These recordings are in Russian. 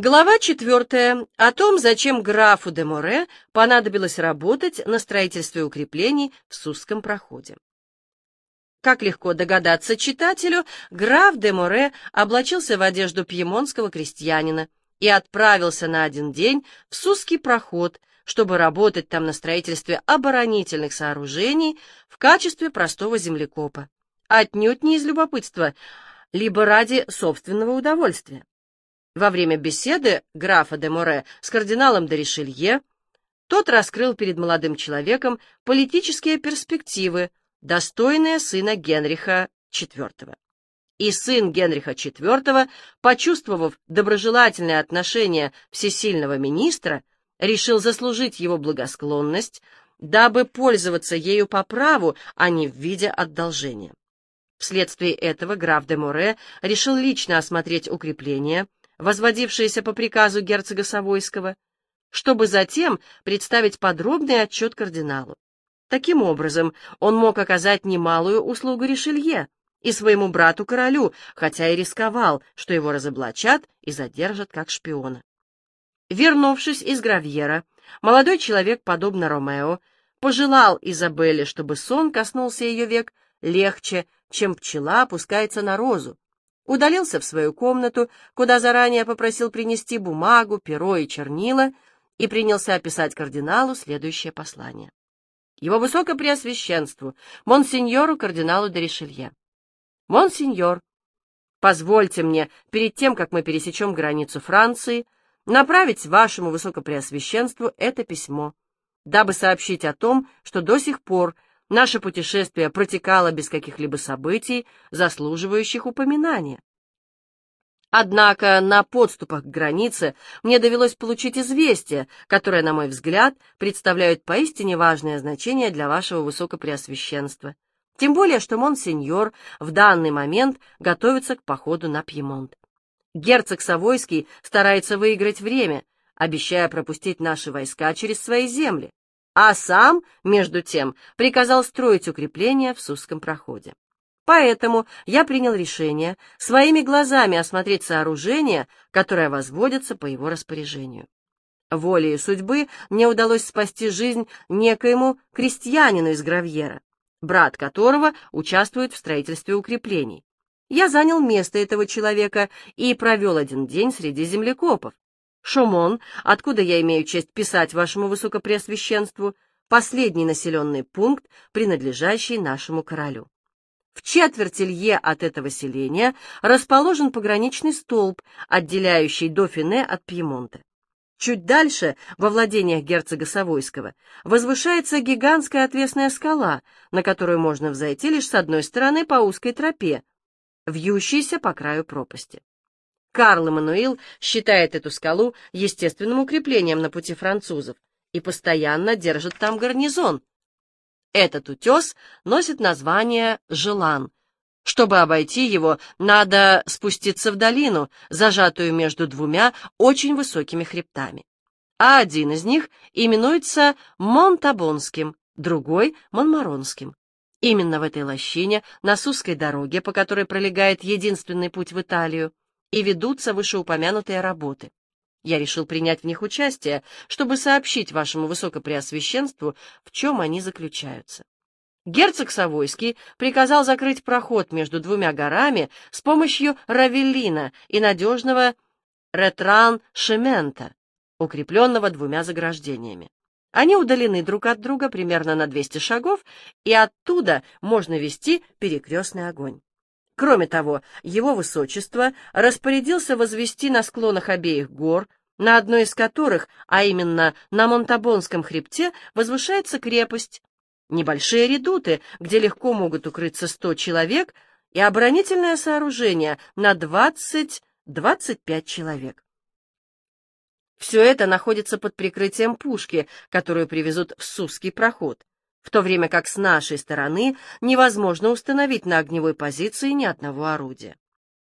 Глава четвертая. О том, зачем графу де Море понадобилось работать на строительстве укреплений в Сузском проходе. Как легко догадаться читателю, граф де Море облачился в одежду пьемонского крестьянина и отправился на один день в Сузский проход, чтобы работать там на строительстве оборонительных сооружений в качестве простого землекопа, отнюдь не из любопытства, либо ради собственного удовольствия. Во время беседы графа де Море с кардиналом де Ришелье тот раскрыл перед молодым человеком политические перспективы, достойные сына Генриха IV. И сын Генриха IV, почувствовав доброжелательное отношение всесильного министра, решил заслужить его благосклонность, дабы пользоваться ею по праву, а не в виде одолжения. Вследствие этого граф де Море решил лично осмотреть укрепления, возводившиеся по приказу герцога Савойского, чтобы затем представить подробный отчет кардиналу. Таким образом, он мог оказать немалую услугу Ришелье и своему брату-королю, хотя и рисковал, что его разоблачат и задержат как шпиона. Вернувшись из Гравьера, молодой человек, подобно Ромео, пожелал Изабелле, чтобы сон коснулся ее век легче, чем пчела опускается на розу, удалился в свою комнату, куда заранее попросил принести бумагу, перо и чернила, и принялся описать кардиналу следующее послание. Его Высокопреосвященству, монсеньору кардиналу де Ришелье. Монсеньор, позвольте мне, перед тем, как мы пересечем границу Франции, направить вашему Высокопреосвященству это письмо, дабы сообщить о том, что до сих пор Наше путешествие протекало без каких-либо событий, заслуживающих упоминания. Однако на подступах к границе мне довелось получить известия, которые, на мой взгляд, представляют поистине важное значение для вашего высокопреосвященства. Тем более, что монсеньор в данный момент готовится к походу на Пьемонт. Герцог Савойский старается выиграть время, обещая пропустить наши войска через свои земли а сам, между тем, приказал строить укрепления в Сузском проходе. Поэтому я принял решение своими глазами осмотреть сооружение, которое возводится по его распоряжению. Волей судьбы мне удалось спасти жизнь некоему крестьянину из Гравьера, брат которого участвует в строительстве укреплений. Я занял место этого человека и провел один день среди землекопов, Шомон, откуда я имею честь писать вашему высокопреосвященству, последний населенный пункт, принадлежащий нашему королю. В четверти лье от этого селения расположен пограничный столб, отделяющий Дофине от Пьемонта. Чуть дальше, во владениях герцога Савойского, возвышается гигантская отвесная скала, на которую можно взойти лишь с одной стороны по узкой тропе, вьющейся по краю пропасти. Карл Эммануил считает эту скалу естественным укреплением на пути французов и постоянно держит там гарнизон. Этот утес носит название Желан. Чтобы обойти его, надо спуститься в долину, зажатую между двумя очень высокими хребтами. А один из них именуется Монтабонским, другой — Монмаронским. Именно в этой лощине, на Сузской дороге, по которой пролегает единственный путь в Италию, и ведутся вышеупомянутые работы. Я решил принять в них участие, чтобы сообщить вашему высокопреосвященству, в чем они заключаются. Герцог Савойский приказал закрыть проход между двумя горами с помощью равеллина и надежного ретран-шемента, укрепленного двумя заграждениями. Они удалены друг от друга примерно на 200 шагов, и оттуда можно вести перекрестный огонь. Кроме того, его высочество распорядился возвести на склонах обеих гор, на одной из которых, а именно на Монтабонском хребте, возвышается крепость, небольшие редуты, где легко могут укрыться сто человек, и оборонительное сооружение на 20-25 человек. Все это находится под прикрытием пушки, которую привезут в Сузский проход в то время как с нашей стороны невозможно установить на огневой позиции ни одного орудия.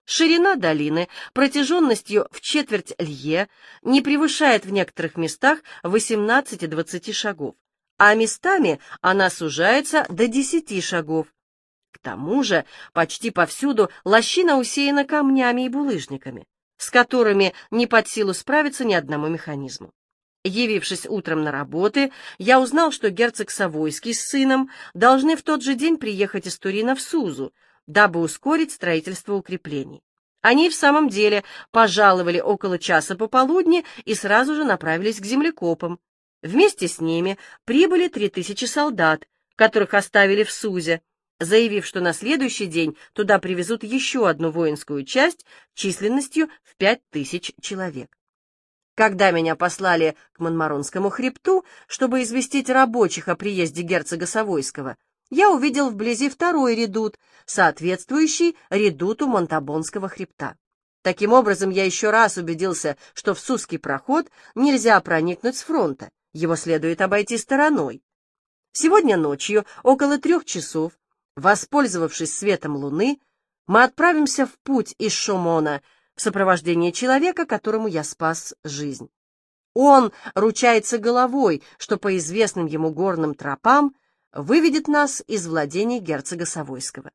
Ширина долины протяженностью в четверть лье не превышает в некоторых местах 18-20 шагов, а местами она сужается до 10 шагов. К тому же почти повсюду лощина усеяна камнями и булыжниками. с которыми не под силу справиться ни одному механизму. Явившись утром на работы, я узнал, что герцог Савойский с сыном должны в тот же день приехать из Турина в Сузу, дабы ускорить строительство укреплений. Они в самом деле пожаловали около часа пополудни и сразу же направились к землекопам. Вместе с ними прибыли три тысячи солдат, которых оставили в Сузе, заявив, что на следующий день туда привезут еще одну воинскую часть численностью в пять тысяч человек. Когда меня послали к Монмаронскому хребту, чтобы известить рабочих о приезде герцога Савойского, я увидел вблизи второй редут, соответствующий редуту Монтабонского хребта. Таким образом, я еще раз убедился, что в Сузский проход нельзя проникнуть с фронта, его следует обойти стороной. Сегодня ночью, около трех часов, воспользовавшись светом луны, мы отправимся в путь из Шумона в сопровождении человека, которому я спас жизнь. Он ручается головой, что по известным ему горным тропам выведет нас из владений герцога Савойского.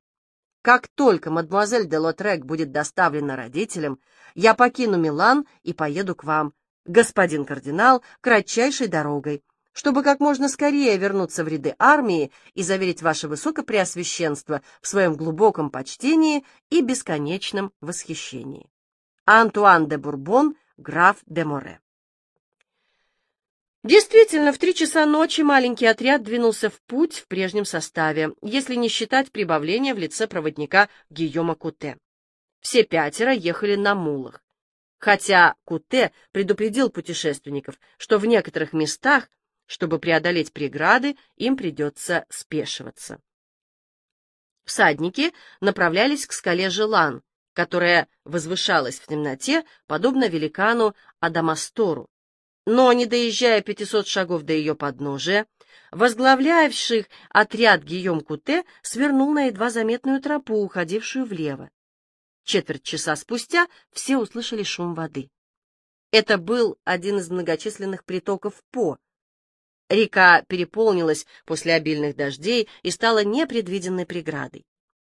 Как только мадемуазель де Лотрек будет доставлена родителям, я покину Милан и поеду к вам, господин кардинал, кратчайшей дорогой, чтобы как можно скорее вернуться в ряды армии и заверить ваше высокопреосвященство в своем глубоком почтении и бесконечном восхищении. Антуан де Бурбон, граф де Море. Действительно, в три часа ночи маленький отряд двинулся в путь в прежнем составе, если не считать прибавления в лице проводника Гийома Куте. Все пятеро ехали на мулах. Хотя Куте предупредил путешественников, что в некоторых местах, чтобы преодолеть преграды, им придется спешиваться. Всадники направлялись к скале Желан, которая возвышалась в темноте, подобно великану Адамастору. Но, не доезжая 500 шагов до ее подножия, возглавлявший отряд Гийом Куте свернул на едва заметную тропу, уходившую влево. Четверть часа спустя все услышали шум воды. Это был один из многочисленных притоков По. Река переполнилась после обильных дождей и стала непредвиденной преградой.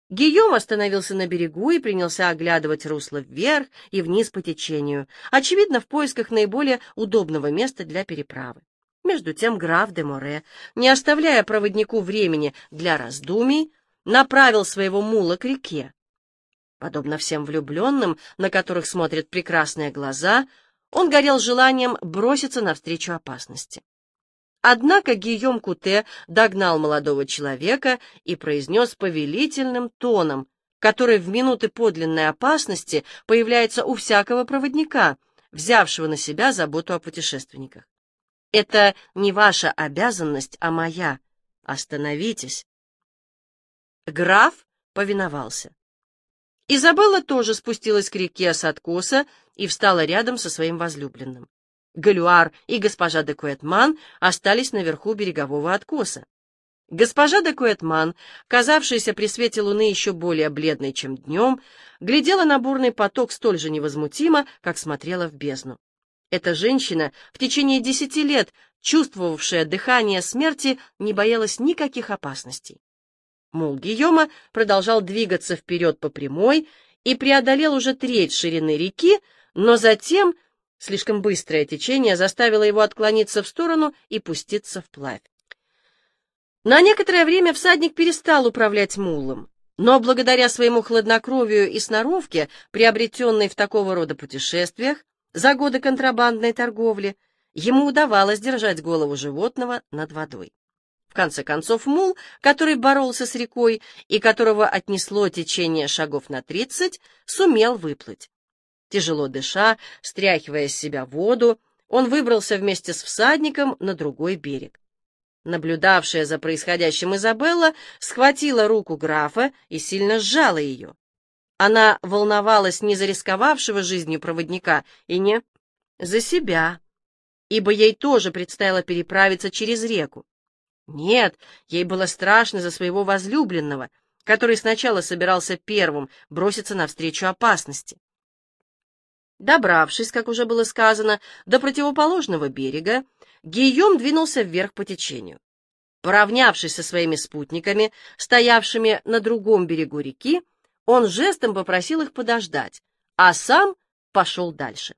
Гийом остановился на берегу и принялся оглядывать русло вверх и вниз по течению, очевидно, в поисках наиболее удобного места для переправы. Между тем граф де Море, не оставляя проводнику времени для раздумий, направил своего мула к реке. Подобно всем влюбленным, на которых смотрят прекрасные глаза, он горел желанием броситься навстречу опасности. Однако Гийом Куте догнал молодого человека и произнес повелительным тоном, который в минуты подлинной опасности появляется у всякого проводника, взявшего на себя заботу о путешественниках. «Это не ваша обязанность, а моя. Остановитесь». Граф повиновался. Изабелла тоже спустилась к реке с откоса и встала рядом со своим возлюбленным. Галюар и госпожа де Куэтман остались наверху берегового откоса. Госпожа де Куэтман, казавшаяся при свете луны еще более бледной, чем днем, глядела на бурный поток столь же невозмутимо, как смотрела в бездну. Эта женщина, в течение десяти лет чувствовавшая дыхание смерти, не боялась никаких опасностей. Мул Гийома продолжал двигаться вперед по прямой и преодолел уже треть ширины реки, но затем Слишком быстрое течение заставило его отклониться в сторону и пуститься вплавь. На некоторое время всадник перестал управлять мулом, но благодаря своему хладнокровию и сноровке, приобретенной в такого рода путешествиях, за годы контрабандной торговли, ему удавалось держать голову животного над водой. В конце концов, мул, который боролся с рекой и которого отнесло течение шагов на тридцать, сумел выплыть. Тяжело дыша, стряхивая с себя воду, он выбрался вместе с всадником на другой берег. Наблюдавшая за происходящим Изабелла схватила руку графа и сильно сжала ее. Она волновалась не за рисковавшего жизнью проводника и не за себя, ибо ей тоже предстояло переправиться через реку. Нет, ей было страшно за своего возлюбленного, который сначала собирался первым броситься навстречу опасности. Добравшись, как уже было сказано, до противоположного берега, Гийом двинулся вверх по течению. Поравнявшись со своими спутниками, стоявшими на другом берегу реки, он жестом попросил их подождать, а сам пошел дальше.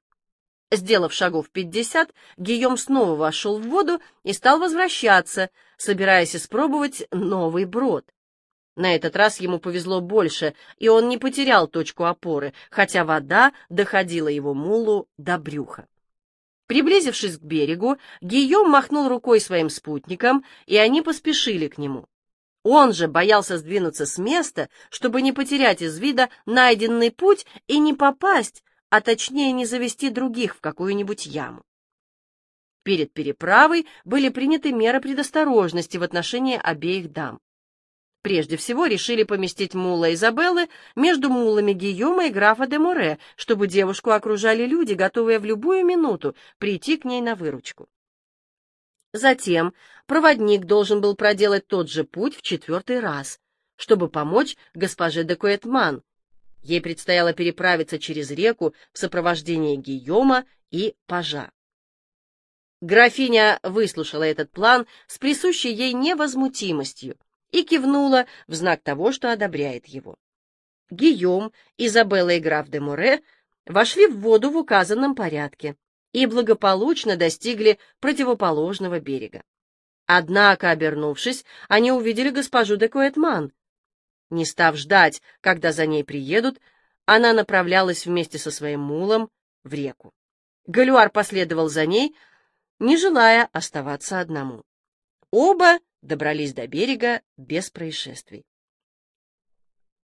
Сделав шагов пятьдесят, Гийом снова вошел в воду и стал возвращаться, собираясь испробовать новый брод. На этот раз ему повезло больше, и он не потерял точку опоры, хотя вода доходила его мулу до брюха. Приблизившись к берегу, Гийом махнул рукой своим спутникам, и они поспешили к нему. Он же боялся сдвинуться с места, чтобы не потерять из вида найденный путь и не попасть а точнее не завести других в какую-нибудь яму. Перед переправой были приняты меры предосторожности в отношении обеих дам. Прежде всего решили поместить мула Изабеллы между мулами Гийома и графа де Море, чтобы девушку окружали люди, готовые в любую минуту прийти к ней на выручку. Затем проводник должен был проделать тот же путь в четвертый раз, чтобы помочь госпоже де Куэтман, Ей предстояло переправиться через реку в сопровождении Гийома и Пажа. Графиня выслушала этот план с присущей ей невозмутимостью и кивнула в знак того, что одобряет его. Гийом, Изабелла и граф де Море вошли в воду в указанном порядке и благополучно достигли противоположного берега. Однако, обернувшись, они увидели госпожу де Куэтман, не став ждать, когда за ней приедут, она направлялась вместе со своим мулом в реку. Галюар последовал за ней, не желая оставаться одному. Оба добрались до берега без происшествий.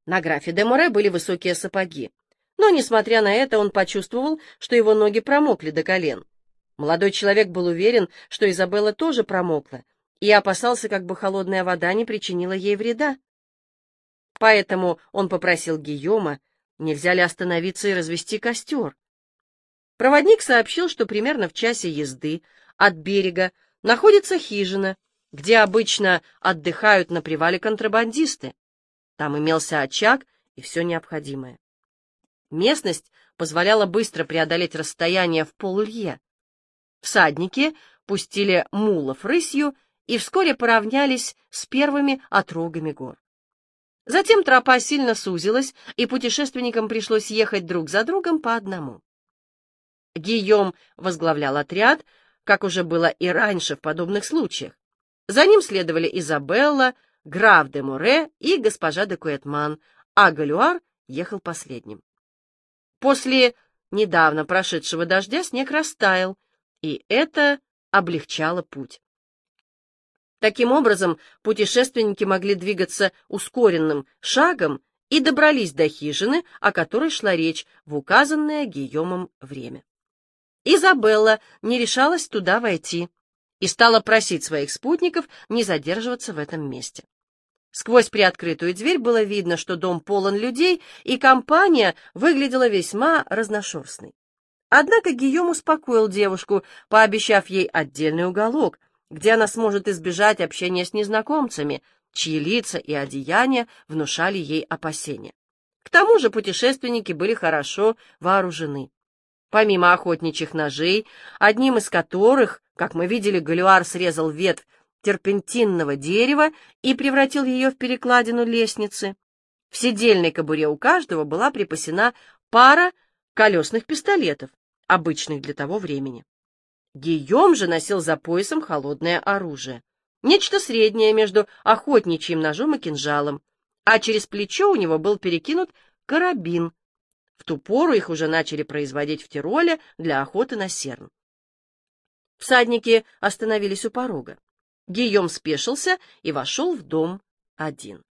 На графе де Море были высокие сапоги, но, несмотря на это, он почувствовал, что его ноги промокли до колен. Молодой человек был уверен, что Изабелла тоже промокла, и опасался, как бы холодная вода не причинила ей вреда. Поэтому он попросил Гийома, нельзя ли остановиться и развести костер. Проводник сообщил, что примерно в часе езды от берега находится хижина, где обычно отдыхают на привале контрабандисты. Там имелся очаг и все необходимое. Местность позволяла быстро преодолеть расстояние в полулье. Всадники пустили мулов рысью и вскоре поравнялись с первыми отрогами гор. Затем тропа сильно сузилась, и путешественникам пришлось ехать друг за другом по одному. Гийом возглавлял отряд, как уже было и раньше в подобных случаях. За ним следовали Изабелла, граф де Море и госпожа де Куэтман, а Галюар ехал последним. После недавно прошедшего дождя снег растаял, и это облегчало путь. Таким образом, путешественники могли двигаться ускоренным шагом и добрались до хижины, о которой шла речь в указанное Гийомом время. Изабелла не решалась туда войти и стала просить своих спутников не задерживаться в этом месте. Сквозь приоткрытую дверь было видно, что дом полон людей, и компания выглядела весьма разношерстной. Однако Гийом успокоил девушку, пообещав ей отдельный уголок — где она сможет избежать общения с незнакомцами, чьи лица и одеяния внушали ей опасения. К тому же путешественники были хорошо вооружены. Помимо охотничьих ножей, одним из которых, как мы видели, Галюар срезал ветвь терпентинного дерева и превратил ее в перекладину лестницы, в седельной кобуре у каждого была припасена пара колесных пистолетов, обычных для того времени. Гийом же носил за поясом холодное оружие. Нечто среднее между охотничьим ножом и кинжалом, а через плечо у него был перекинут карабин. В ту пору их уже начали производить в Тироле для охоты на серн. Всадники остановились у порога. Гийом спешился и вошел в дом один.